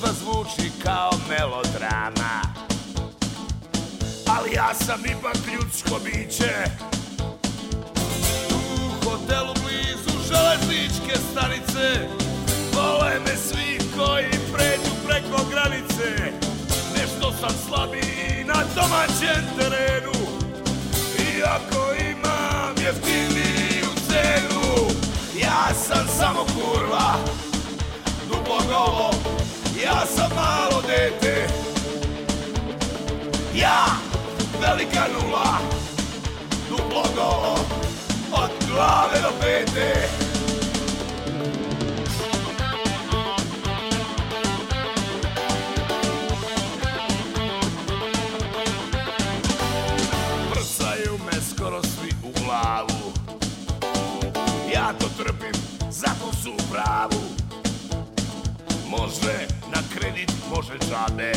možda zvuči kao melodrama. Ali ja sam ipak ljudsko biće. U hotelu blizu železničke stanice Vole me svi koji pređu preko granice. Nešto sam slabiji na domaćem terenu Iako imam jeftiniju cenu. Ja sam samo kurva Duplo ja sam malo dete. Ja velika nula. Duplo golo Od glave do pete. Mrcaju me skoro svi u glavu. Ja to trpim, zato su u pravu. Može kredit, može džabe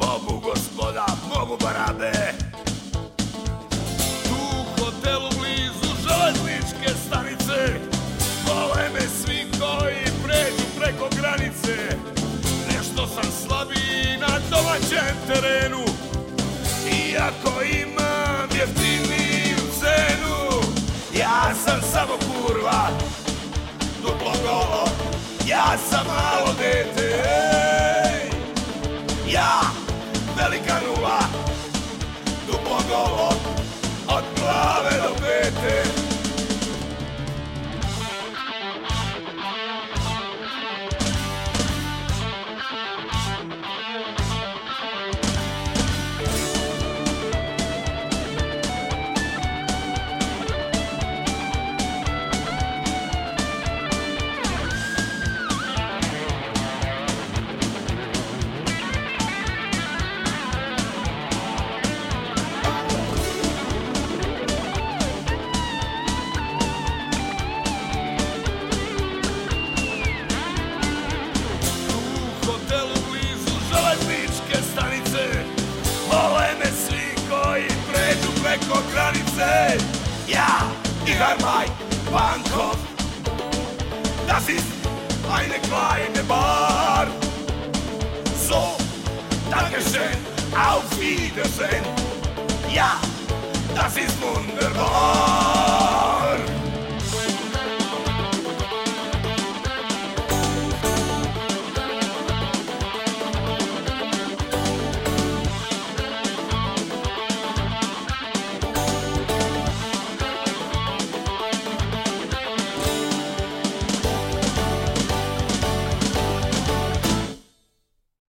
Mogu gospoda, mogu barabe. Tu u hotelu blizu železničke stanice Vole me svi koji pređu preko granice. Nešto sam slabiji na domaćem terenu Iako imam jeftiniju cenu. Ja sam samo Ja sam malo dete ej. Ja velika nula Duplo golo Od glave do pete granice Ja, hab mein Bankhof Das ist eine kleine Bar. So, Dankeschön, auf Wiedersehen. Ja, das ist wunderbar